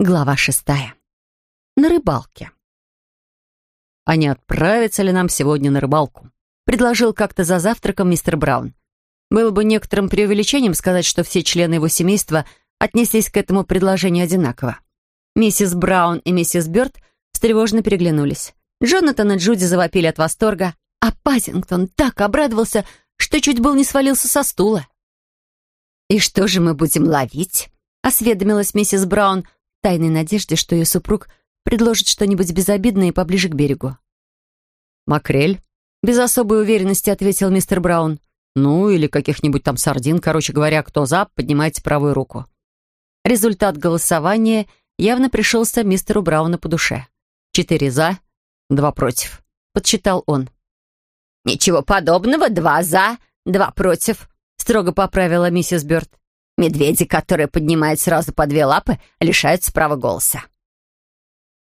Глава шестая. На рыбалке. «А не отправиться ли нам сегодня на рыбалку?» — предложил как-то за завтраком мистер Браун. Было бы некоторым преувеличением сказать, что все члены его семейства отнеслись к этому предложению одинаково. Миссис Браун и миссис Бёрд встревоженно переглянулись. Джонатан и Джуди завопили от восторга, а Пазингтон так обрадовался, что чуть был не свалился со стула. «И что же мы будем ловить?» — осведомилась миссис Браун — тайной надежде, что ее супруг предложит что-нибудь безобидное и поближе к берегу. «Макрель», — без особой уверенности ответил мистер Браун. «Ну, или каких-нибудь там сардин, короче говоря, кто за, поднимайте правую руку». Результат голосования явно пришелся мистеру Брауну по душе. «Четыре за, два против», — подсчитал он. «Ничего подобного, два за, два против», — строго поправила миссис Бёрд. Медведи, которые поднимают сразу по две лапы, лишаются права голоса.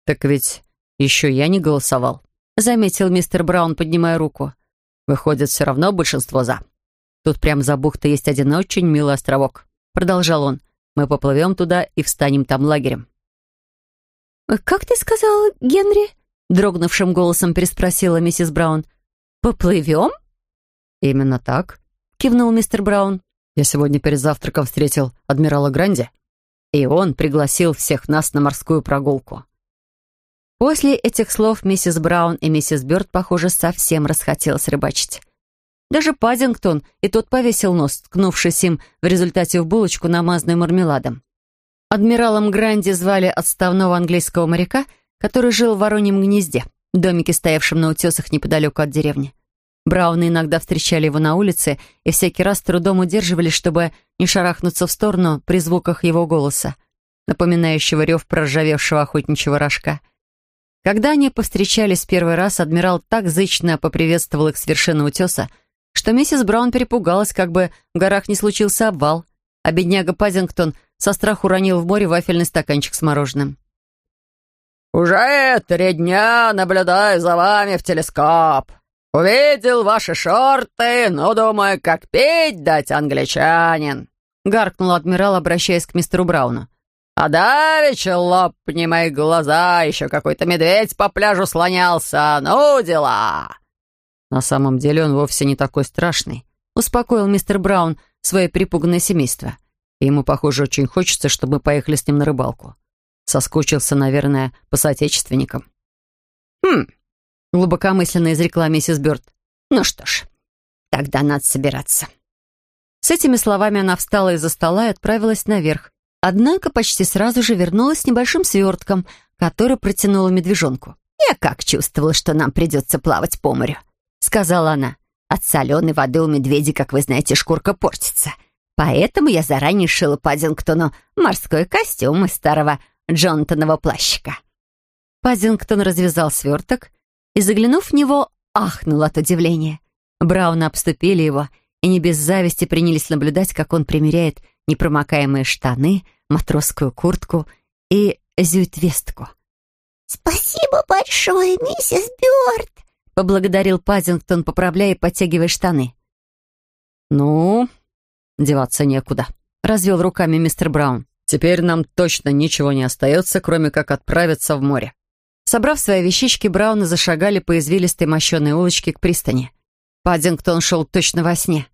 «Так ведь еще я не голосовал», — заметил мистер Браун, поднимая руку. «Выходит, все равно большинство за. Тут прямо за бухтой есть один очень милый островок», — продолжал он. «Мы поплывем туда и встанем там лагерем». «Как ты сказал, Генри?» — дрогнувшим голосом переспросила миссис Браун. «Поплывем?» «Именно так», — кивнул мистер Браун. Я сегодня перед завтраком встретил адмирала Гранди, и он пригласил всех нас на морскую прогулку. После этих слов миссис Браун и миссис Бёрд, похоже, совсем расхотелось рыбачить. Даже Паддингтон и тот повесил нос, ткнувшись им в результате в булочку, намазанную мармеладом. Адмиралом Гранди звали отставного английского моряка, который жил в Вороньем гнезде, домике, стоявшем на утесах неподалеку от деревни. Брауны иногда встречали его на улице и всякий раз трудом удерживались, чтобы не шарахнуться в сторону при звуках его голоса, напоминающего рев проржавевшего охотничьего рожка. Когда они повстречались первый раз, адмирал так зычно поприветствовал их с вершины утеса, что миссис Браун перепугалась, как бы в горах не случился обвал, а бедняга Пазингтон со страху уронил в море вафельный стаканчик с мороженым. «Уже три дня наблюдаю за вами в телескоп», «Увидел ваши шорты, но думаю, как пить дать, англичанин!» — гаркнул адмирал, обращаясь к мистеру Брауну. «А давеча лопни мои глаза, еще какой-то медведь по пляжу слонялся. Ну, дела!» «На самом деле он вовсе не такой страшный», — успокоил мистер Браун свое перепуганное семейство. Ему, похоже, очень хочется, чтобы мы поехали с ним на рыбалку. Соскучился, наверное, по соотечественникам. «Хм, глубокомысленно изрекла миссис Бёрд. «Ну что ж, тогда надо собираться». С этими словами она встала из-за стола и отправилась наверх. Однако почти сразу же вернулась с небольшим свертком, который протянула медвежонку. «Я как чувствовала, что нам придется плавать по морю», — сказала она. «От соленой воды у медведей, как вы знаете, шкурка портится. Поэтому я заранее шила Паддингтону морской костюм из старого Джонатанова плащика». Паддингтон развязал сверток и, заглянув в него, ахнул от удивления. Брауны обступили его и не без зависти принялись наблюдать, как он примеряет непромокаемые штаны, матросскую куртку и зюитвестку. «Спасибо большое, миссис Бёрд!» — поблагодарил Паддингтон, поправляя и подтягивая штаны. «Ну, деваться некуда», — развел руками мистер Браун. «Теперь нам точно ничего не остается, кроме как отправиться в море». Собрав свои вещички, Брауны зашагали по извилистой мощенной улочке к пристани. Паддингтон шел точно во сне.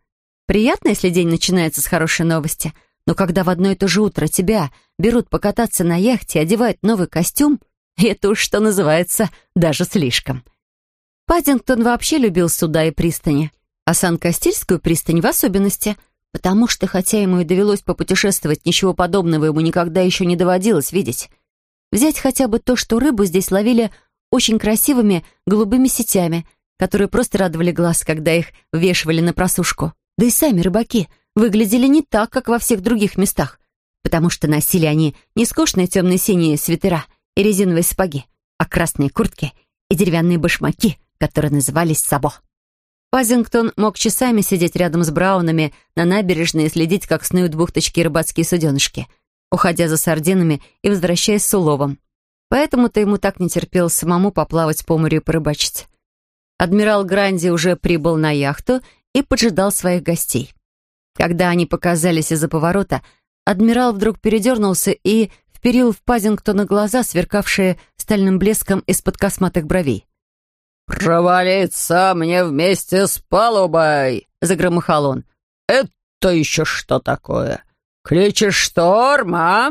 Приятно, если день начинается с хорошей новости, но когда в одно и то же утро тебя берут покататься на яхте и одевают новый костюм, это уж, что называется, даже слишком. Паддингтон вообще любил суда и пристани, а Сан-Кастильскую пристань в особенности, потому что, хотя ему и довелось попутешествовать, ничего подобного ему никогда еще не доводилось видеть. Взять хотя бы то, что рыбу здесь ловили очень красивыми голубыми сетями, которые просто радовали глаз, когда их вешивали на просушку. Да и сами рыбаки выглядели не так, как во всех других местах, потому что носили они не скучные темные синие свитера и резиновые сапоги, а красные куртки и деревянные башмаки, которые назывались сабо. Пазингтон мог часами сидеть рядом с Браунами на набережной и следить, как снуют бухточки рыбацкие суденышки — уходя за сардинами и возвращаясь с уловом. Поэтому-то ему так не терпелось самому поплавать по морю и порыбачить. Адмирал Гранди уже прибыл на яхту и поджидал своих гостей. Когда они показались из-за поворота, адмирал вдруг передернулся и вперил в Пазингтона глаза, сверкавшие стальным блеском из-под косматых бровей. «Провалиться мне вместе с палубой!» — загромыхал он. «Это еще что такое? Кличешь шторм, а?»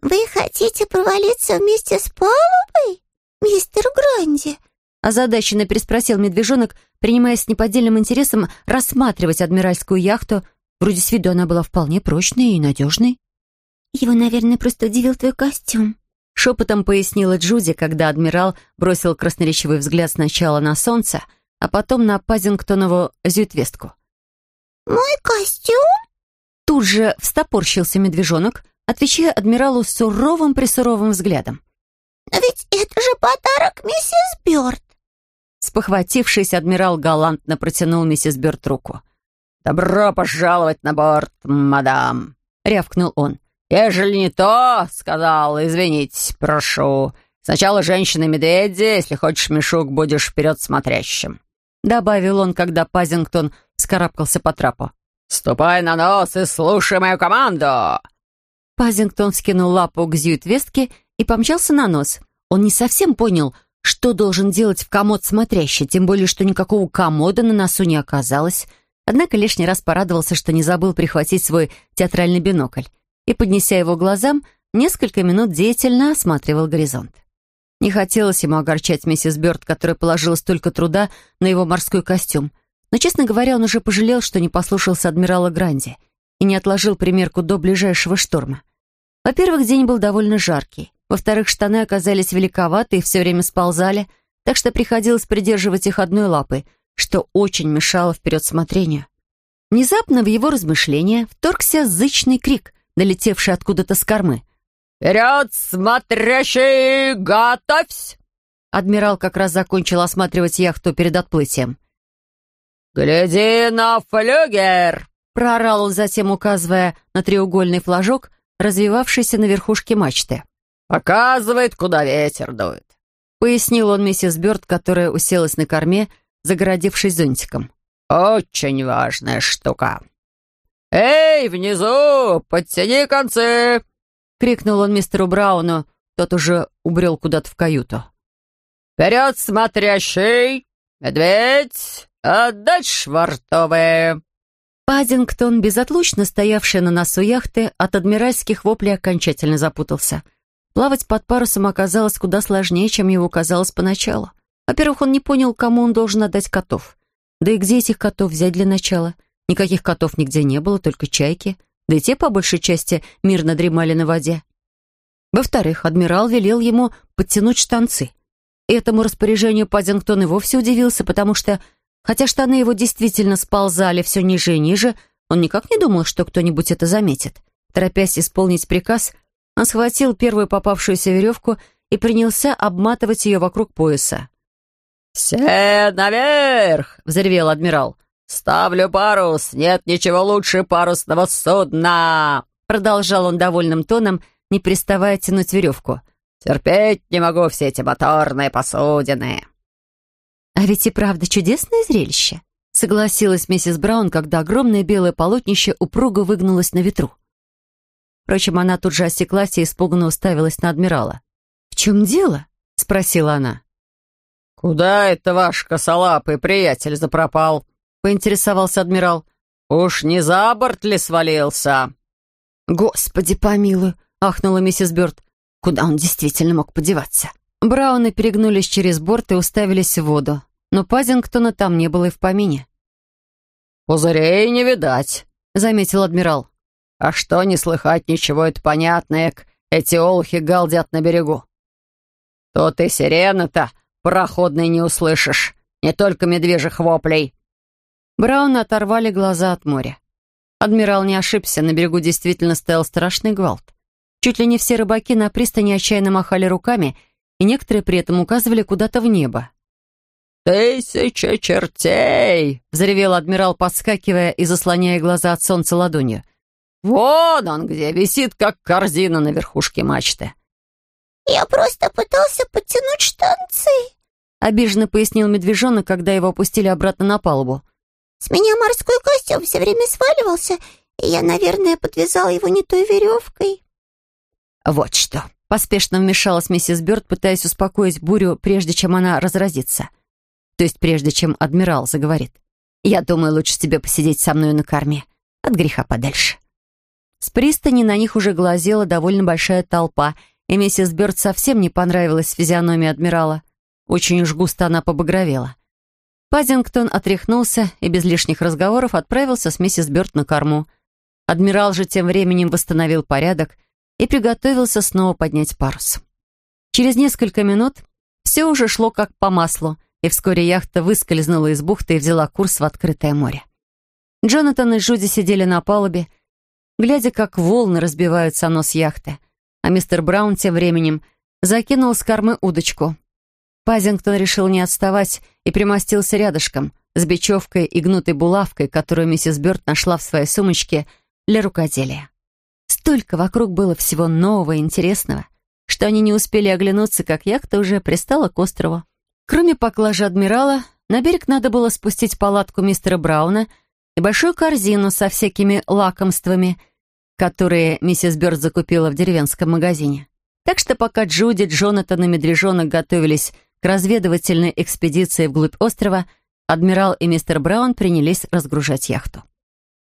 «Вы хотите провалиться вместе с палубой, мистер Гранди?» Озадаченно переспросил медвежонок, принимаясь с неподдельным интересом рассматривать адмиральскую яхту. Вроде с виду она была вполне прочной и надежной. «Его, наверное, просто удивил твой костюм», — шепотом пояснила Джуди, когда адмирал бросил красноречивый взгляд сначала на солнце, а потом на Пазингтонову зюитвестку. «Мой костюм?» Тут же встопорщился медвежонок, отвечая адмиралу суровым-присуровым взглядом. «Но ведь это же подарок миссис Бёрд!» Спохватившись, адмирал галантно протянул миссис Бёрд руку. «Добро пожаловать на борт, мадам!» — рявкнул он. «Ежели не то, — сказал, — извините, прошу. Сначала женщины-медведи, если хочешь мешок, будешь вперед смотрящим», — добавил он, когда Пазингтон скарабкался по трапу. «Ступай на нос и слушай мою команду!» Пазингтон скинул лапу к зьют-вестке и помчался на нос. Он не совсем понял, что должен делать в комод смотрящий, тем более, что никакого комода на носу не оказалось. Однако лишний раз порадовался, что не забыл прихватить свой театральный бинокль и, поднеся его глазам, несколько минут деятельно осматривал горизонт. Не хотелось ему огорчать миссис Бёрд, которая положила столько труда на его морской костюм. Но, честно говоря, он уже пожалел, что не послушался адмирала Гранди и не отложил примерку до ближайшего шторма. Во-первых, день был довольно жаркий. Во-вторых, штаны оказались великоваты и все время сползали, так что приходилось придерживать их одной лапой, что очень мешало вперед смотрению. Внезапно в его размышления вторгся зычный крик, налетевший откуда-то с кормы. «Вперед, смотрящий, готовься!» Адмирал как раз закончил осматривать яхту перед отплытием. «Гляди на флюгер!» проорал он затем, указывая на треугольный флажок, развивавшийся на верхушке мачты. «Показывает, куда ветер дует», — пояснил он миссис Бёрд, которая уселась на корме, загородившись зонтиком. «Очень важная штука». «Эй, внизу, подтяни концы!» — крикнул он мистеру Брауну. Тот уже убрел куда-то в каюту. «Вперед, смотрящий! Медведь! Отдать швартовые!» Паддингтон, безотлучно стоявший на носу яхты, от адмиральских воплей окончательно запутался. Плавать под парусом оказалось куда сложнее, чем ему казалось поначалу. Во-первых, он не понял, кому он должен отдать котов. Да и где этих котов взять для начала? Никаких котов нигде не было, только чайки. Да и те, по большей части, мирно дремали на воде. Во-вторых, адмирал велел ему подтянуть штанцы. Этому распоряжению Паддингтон и вовсе удивился, потому что Хотя штаны его действительно сползали все ниже и ниже, он никак не думал, что кто-нибудь это заметит. Торопясь исполнить приказ, он схватил первую попавшуюся веревку и принялся обматывать ее вокруг пояса. «Все наверх!» — взревел адмирал. «Ставлю парус! Нет ничего лучше парусного судна!» Продолжал он довольным тоном, не переставая тянуть веревку. «Терпеть не могу все эти моторные посудины!» «А ведь и правда чудесное зрелище», — согласилась миссис Браун, когда огромное белое полотнище упруго выгнулось на ветру. Впрочем, она тут же осеклась и испуганно уставилась на адмирала. «В чем дело?» — спросила она. «Куда это ваш косолапый приятель запропал?» — поинтересовался адмирал. «Уж не за борт ли свалился?» «Господи помилуй!» — ахнула миссис Бёрд. «Куда он действительно мог подеваться?» Брауны перегнулись через борт и уставились в воду, но Пазингтона там не было и в помине. «Пузырей не видать», — заметил адмирал. «А что, не слыхать ничего, это понятно, эк, эти олухи галдят на берегу. То ты сирены-то проходной не услышишь, не только медвежьих воплей». Брауны оторвали глаза от моря. Адмирал не ошибся, на берегу действительно стоял страшный гвалт. Чуть ли не все рыбаки на пристани отчаянно махали руками — и некоторые при этом указывали куда-то в небо. «Тысяча чертей!» — взревел адмирал, подскакивая и заслоняя глаза от солнца ладонью. «Вон он где, висит, как корзина на верхушке мачты». «Я просто пытался подтянуть штанцы», — обиженно пояснил медвежонок, когда его опустили обратно на палубу. «С меня морской костюм все время сваливался, и я, наверное, подвязал его не той веревкой». вот что». Поспешно вмешалась миссис Бёрд, пытаясь успокоить бурю, прежде чем она разразится. То есть прежде чем адмирал заговорит. «Я думаю, лучше тебе посидеть со мной на корме. От греха подальше». С пристани на них уже глазела довольно большая толпа, и миссис Бёрд совсем не понравилась физиономия адмирала. Очень уж густо она побагровела. Паддингтон отряхнулся и без лишних разговоров отправился с миссис Бёрд на корму. Адмирал же тем временем восстановил порядок и приготовился снова поднять парус. Через несколько минут все уже шло как по маслу, и вскоре яхта выскользнула из бухты и взяла курс в открытое море. Джонатан и Джуди сидели на палубе, глядя, как волны разбиваются о нос яхты, а мистер Браун тем временем закинул с кормы удочку. Пазингтон решил не отставать и примостился рядышком с бечевкой и гнутой булавкой, которую миссис Бёрд нашла в своей сумочке для рукоделия. Столько вокруг было всего нового и интересного, что они не успели оглянуться, как яхта уже пристала к острову. Кроме поклажи адмирала, на берег надо было спустить палатку мистера Брауна и большую корзину со всякими лакомствами, которые миссис Бёрд закупила в деревенском магазине. Так что пока Джуди, Джонатан и Медвежонок готовились к разведывательной экспедиции вглубь острова, адмирал и мистер Браун принялись разгружать яхту.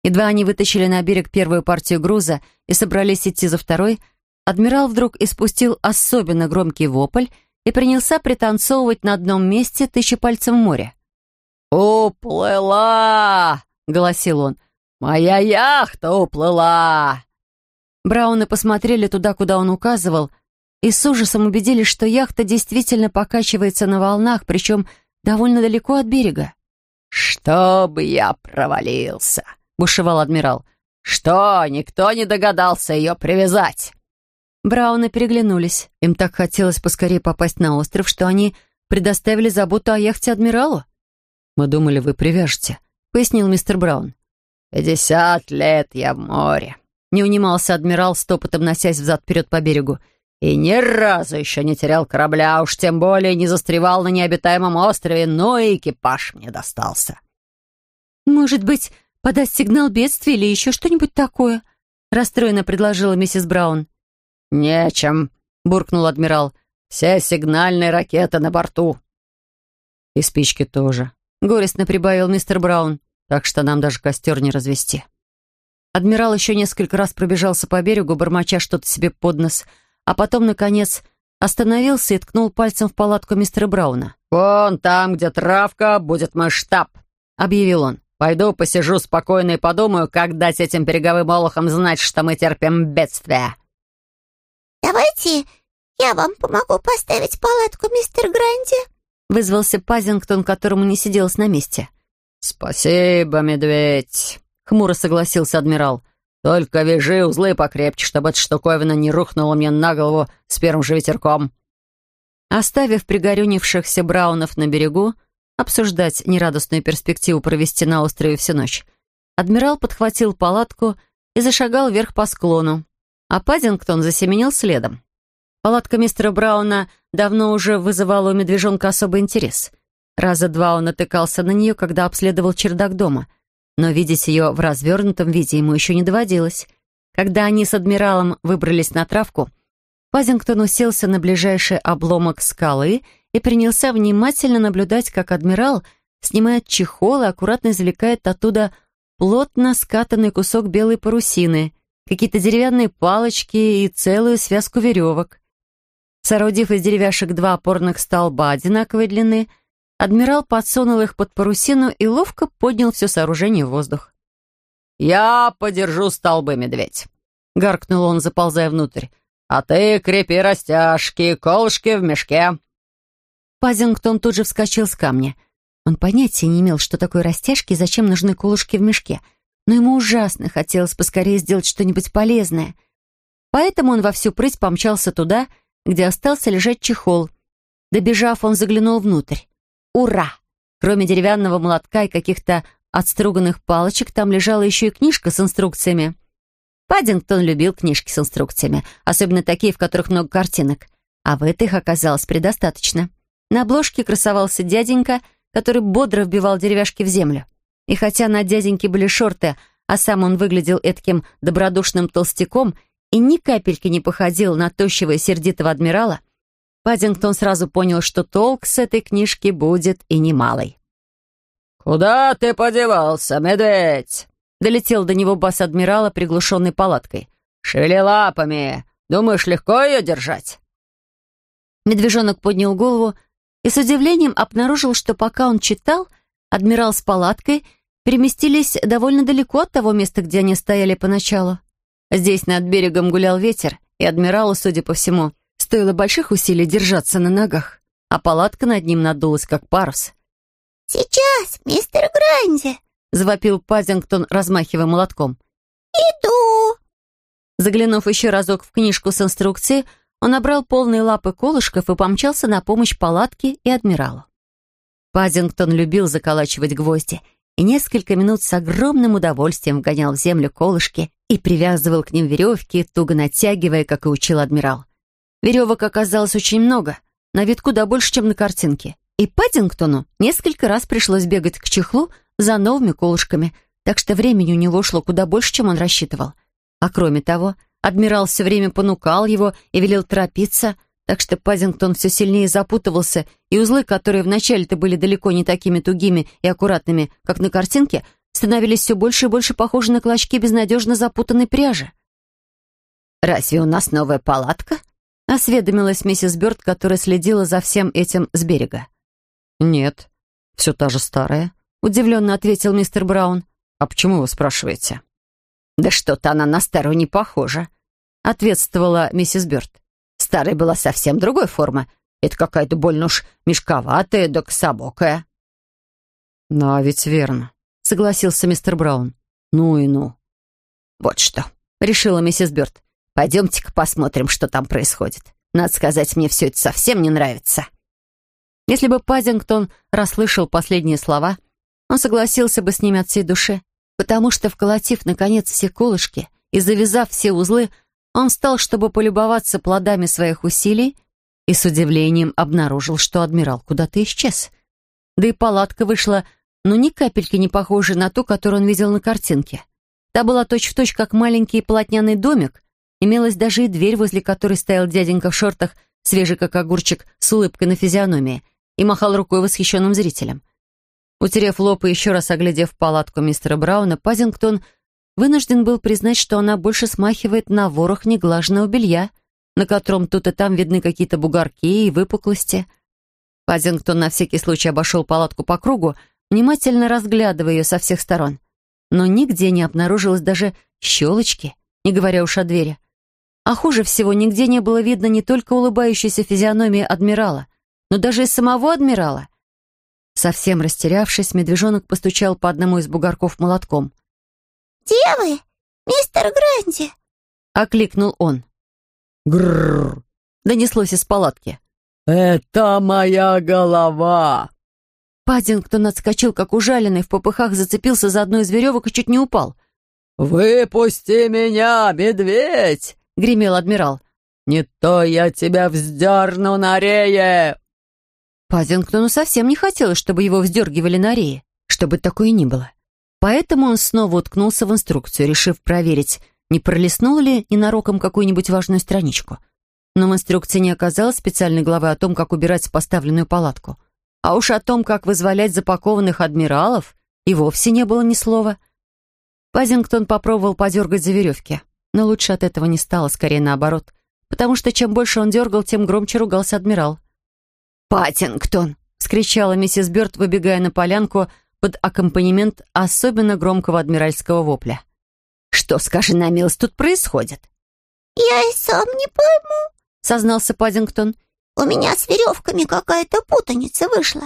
Едва они вытащили на берег первую партию груза и собрались идти за второй, адмирал вдруг испустил особенно громкий вопль и принялся пританцовывать на одном месте, тысяча пальцем в море. «Уплыла!» — голосил он. «Моя яхта уплыла!» Брауны посмотрели туда, куда он указывал, и с ужасом убедились, что яхта действительно покачивается на волнах, причем довольно далеко от берега. «Чтобы я провалился!» — бушевал адмирал. «Что, никто не догадался ее привязать?» Брауны переглянулись. Им так хотелось поскорее попасть на остров, что они предоставили заботу о яхте адмиралу. «Мы думали, вы привяжете», — пояснил мистер Браун. «Пятьдесят лет я в море», — не унимался адмирал, стопотом носясь взад-вперед по берегу. «И ни разу еще не терял корабля, уж тем более не застревал на необитаемом острове, но и экипаж мне достался». «Может быть, подать сигнал бедствия или еще что-нибудь такое?» — расстроенно предложила миссис Браун. «Нечем», — буркнул адмирал. «Все сигнальные ракеты на борту». «И спички тоже», — горестно прибавил мистер Браун. «Так что нам даже костер не развести». Адмирал еще несколько раз пробежался по берегу, бормоча что-то себе под нос, а потом, наконец, остановился и ткнул пальцем в палатку мистера Брауна. «Вон там, где травка, будет мой штаб», — объявил он. Пойду посижу спокойно и подумаю, как дать этим береговым олухам знать, что мы терпим бедствие». «Давайте я вам помогу поставить палатку, мистер Гранди», вызвался Пазингтон, которому не сиделось на месте. «Спасибо, медведь», — хмуро согласился адмирал. «Только вяжи узлы покрепче, чтобы эта штуковина не рухнула мне на голову с первым же ветерком». Оставив пригорюнившихся браунов на берегу, обсуждать нерадостную перспективу провести на острове всю ночь. Адмирал подхватил палатку и зашагал вверх по склону, а Паддингтон засеменил следом. Палатка мистера Брауна давно уже вызывала у медвежонка особый интерес. Раза два он натыкался на нее, когда обследовал чердак дома, но видеть ее в развернутом виде ему еще не доводилось. Когда они с адмиралом выбрались на травку, Пазингтон уселся на ближайший обломок скалы и принялся внимательно наблюдать, как адмирал снимает чехол и аккуратно извлекает оттуда плотно скатанный кусок белой парусины, какие-то деревянные палочки и целую связку веревок. Соорудив из деревяшек два опорных столба одинаковой длины, адмирал подсунул их под парусину и ловко поднял все сооружение в воздух. «Я подержу столбы, медведь», — гаркнул он, заползая внутрь. «А ты крепи растяжки, колышки в мешке». Пазингтон тут же вскочил с камня. Он понятия не имел, что такое растяжки и зачем нужны колышки в мешке, но ему ужасно хотелось поскорее сделать что-нибудь полезное. Поэтому он во всю прыть помчался туда, где остался лежать чехол. Добежав, он заглянул внутрь. Ура! Кроме деревянного молотка и каких-то отструганных палочек, там лежала еще и книжка с инструкциями. Паддингтон любил книжки с инструкциями, особенно такие, в которых много картинок. А в этих оказалось предостаточно. На обложке красовался дяденька, который бодро вбивал деревяшки в землю. И хотя на дяденьке были шорты, а сам он выглядел этким добродушным толстяком и ни капельки не походил на тощего и сердитого адмирала, Паддингтон сразу понял, что толк с этой книжки будет и немалый. «Куда ты подевался, медведь?» Долетел до него бас адмирала, приглушенной палаткой. «Шевели лапами! Думаешь, легко ее держать?» Медвежонок поднял голову и с удивлением обнаружил, что пока он читал, адмирал с палаткой переместились довольно далеко от того места, где они стояли поначалу. Здесь над берегом гулял ветер, и адмиралу, судя по всему, стоило больших усилий держаться на ногах, а палатка над ним надулась, как парус. «Сейчас, мистер Гранди!» — завопил Пазингтон, размахивая молотком. «Иду!» Заглянув еще разок в книжку с инструкцией, он набрал полные лапы колышков и помчался на помощь палатке и адмиралу. Пазингтон любил заколачивать гвозди и несколько минут с огромным удовольствием вгонял в землю колышки и привязывал к ним веревки, туго натягивая, как и учил адмирал. Веревок оказалось очень много, на вид куда больше, чем на картинке. И Паддингтону несколько раз пришлось бегать к чехлу за новыми колышками, так что времени у него шло куда больше, чем он рассчитывал. А кроме того, адмирал все время понукал его и велел торопиться, так что Паддингтон все сильнее запутывался, и узлы, которые вначале-то были далеко не такими тугими и аккуратными, как на картинке, становились все больше и больше похожи на клочки безнадежно запутанной пряжи. «Разве у нас новая палатка?» — осведомилась миссис Бёрд, которая следила за всем этим с берега. «Нет, все та же старая», — удивленно ответил мистер Браун. «А почему вы спрашиваете?» «Да что-то она на старую не похожа», — ответствовала миссис Бёрд. «Старая была совсем другой формы. Это какая-то больно уж мешковатая да кособокая». «Ну, а ведь верно», — согласился мистер Браун. «Ну и ну». «Вот что», — решила миссис Бёрд. Пойдемте-ка посмотрим, что там происходит. Надо сказать, мне все это совсем не нравится». Если бы Пазингтон расслышал последние слова, он согласился бы с ними от всей души, потому что, вколотив, наконец, все колышки и завязав все узлы, он встал, чтобы полюбоваться плодами своих усилий, и с удивлением обнаружил, что адмирал куда-то исчез. Да и палатка вышла, ну, ни капельки не похожей на ту, которую он видел на картинке. Та была точь-в-точь, точь, как маленький полотняный домик, Имелась даже и дверь, возле которой стоял дяденька в шортах, свежий как огурчик, с улыбкой на физиономии, и махал рукой восхищенным зрителям. Утерев лоб и еще раз оглядев палатку мистера Брауна, Пазингтон вынужден был признать, что она больше смахивает на ворох неглаженного белья, на котором тут и там видны какие-то бугорки и выпуклости. Пазингтон на всякий случай обошел палатку по кругу, внимательно разглядывая ее со всех сторон. Но нигде не обнаружилось даже щелочки, не говоря уж о двери. А хуже всего, нигде не было видно не только улыбающейся физиономии адмирала, но даже и самого адмирала. Совсем растерявшись, медвежонок постучал по одному из бугорков молотком. «Где вы, мистер Гранди?» — окликнул он. «Грррр!» — донеслось из палатки. «Это моя голова!» Паддингтон отскочил, как ужаленный, в попыхах зацепился за одну из веревок и чуть не упал. «Выпусти меня, медведь!» — гремел адмирал. «Не то я тебя вздерну на рее!» Пазингтону совсем не хотелось, чтобы его вздергивали на рее, чтобы такое ни было. Поэтому он снова уткнулся в инструкцию, решив проверить, не пролистнул ли ненароком какую-нибудь важную страничку. Но в инструкции не оказалось специальной главы о том, как убирать поставленную палатку. А уж о том, как вызволять запакованных адмиралов, и вовсе не было ни слова. Пазингтон попробовал подергать за веревки но лучше от этого не стало, скорее наоборот, потому что чем больше он дергал, тем громче ругался адмирал. «Паттингтон!» — скричала миссис Бёрд, выбегая на полянку под аккомпанемент особенно громкого адмиральского вопля. «Что, скажи на милость, тут происходит?» «Я и сам не пойму», — сознался Паддингтон. «У меня с веревками какая-то путаница вышла.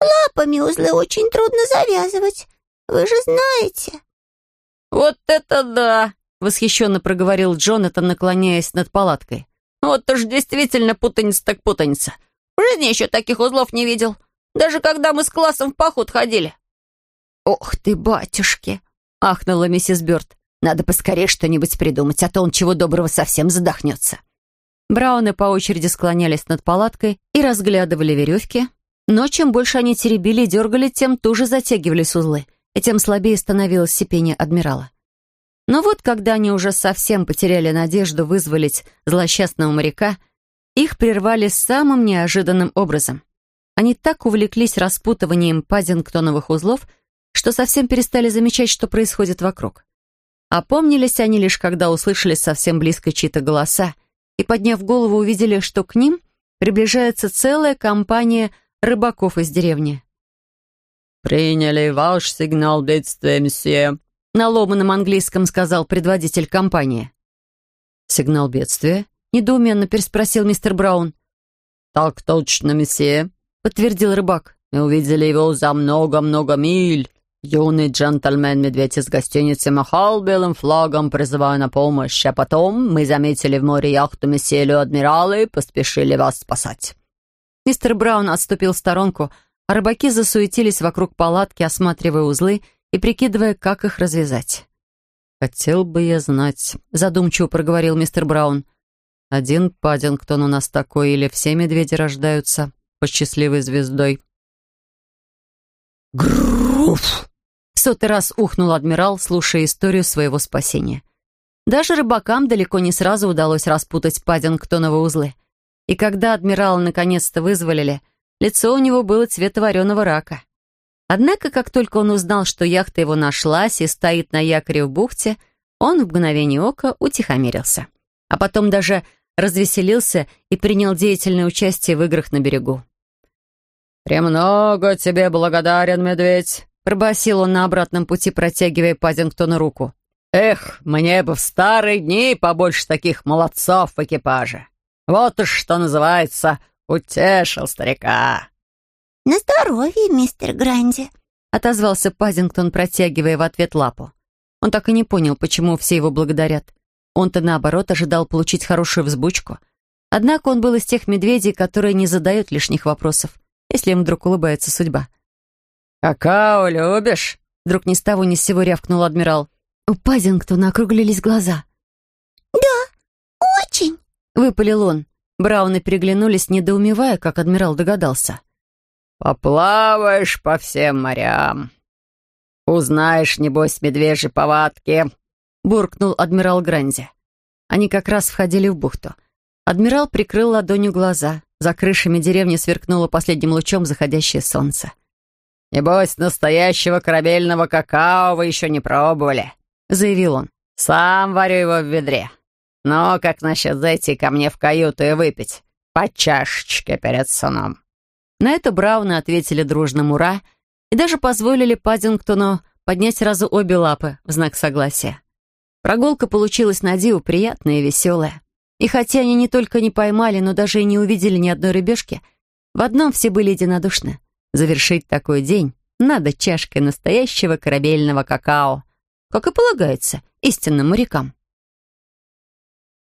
Лапами узлы очень трудно завязывать. Вы же знаете». «Вот это да!» Восхищенно проговорил Джонатан, наклоняясь над палаткой. «Вот уж действительно путаница так путаница. В жизни еще таких узлов не видел. Даже когда мы с классом в поход ходили». «Ох ты, батюшки!» — ахнула миссис Бёрд. «Надо поскорее что-нибудь придумать, а то он чего доброго совсем задохнется». Брауны по очереди склонялись над палаткой и разглядывали веревки, но чем больше они теребили и дергали, тем туже затягивались узлы, и тем слабее становилось сипение адмирала. Но вот когда они уже совсем потеряли надежду вызволить злосчастного моряка, их прервали самым неожиданным образом. Они так увлеклись распутыванием паддингтоновых узлов, что совсем перестали замечать, что происходит вокруг. Опомнились они лишь, когда услышали совсем близко чьи-то голоса и, подняв голову, увидели, что к ним приближается целая компания рыбаков из деревни. «Приняли ваш сигнал бедствия, месье», — на ломаном английском сказал предводитель компании. «Сигнал бедствия?» — недоуменно переспросил мистер Браун. «Так точно, месье», — подтвердил рыбак. «Мы увидели его за много-много миль. Юный джентльмен-медведь из гостиницы махал белым флагом, призывая на помощь, а потом мы заметили в море яхту месье адмирала и поспешили вас спасать». Мистер Браун отступил в сторонку, а рыбаки засуетились вокруг палатки, осматривая узлы и прикидывая, как их развязать. «Хотел бы я знать», — задумчиво проговорил мистер Браун. «Один Паддингтон у нас такой, или все медведи рождаются по счастливой звездой?» «Груф!» сотый раз ухнул адмирал, слушая историю своего спасения. Даже рыбакам далеко не сразу удалось распутать Паддингтоновы узлы. И когда адмирала наконец-то вызволили, лицо у него было цвета вареного рака. Однако, как только он узнал, что яхта его нашлась и стоит на якоре в бухте, он в мгновение ока утихомирился. А потом даже развеселился и принял деятельное участие в играх на берегу. «Премного тебе благодарен, медведь», Пробасил он на обратном пути, протягивая Пазингтону руку. «Эх, мне бы в старые дни побольше таких молодцов в экипаже. Вот уж что называется, утешил старика». «На здоровье, мистер Гранди», — отозвался Пазингтон, протягивая в ответ лапу. Он так и не понял, почему все его благодарят. Он-то, наоборот, ожидал получить хорошую взбучку. Однако он был из тех медведей, которые не задают лишних вопросов, если им вдруг улыбается судьба. «Какао любишь?» Вдруг ни с того ни с сего рявкнул адмирал. У Пазингтона округлились глаза. «Да, очень!» — выпалил он. Брауны переглянулись, недоумевая, как адмирал догадался. «Поплаваешь по всем морям. Узнаешь, небось, медвежьи повадки», — буркнул адмирал Гранди. Они как раз входили в бухту. Адмирал прикрыл ладонью глаза. За крышами деревни сверкнуло последним лучом заходящее солнце. «Небось, настоящего корабельного какао вы еще не пробовали», — заявил он. «Сам варю его в ведре. Но как насчет зайти ко мне в каюту и выпить по чашечке перед сном?» На это Брауны ответили дружным «Ура!» и даже позволили Паддингтону поднять сразу обе лапы в знак согласия. Прогулка получилась на диву приятная и веселая. И хотя они не только не поймали, но даже и не увидели ни одной рыбешки, в одном все были единодушны — Завершить такой день надо чашкой настоящего корабельного какао, как и полагается истинным морякам.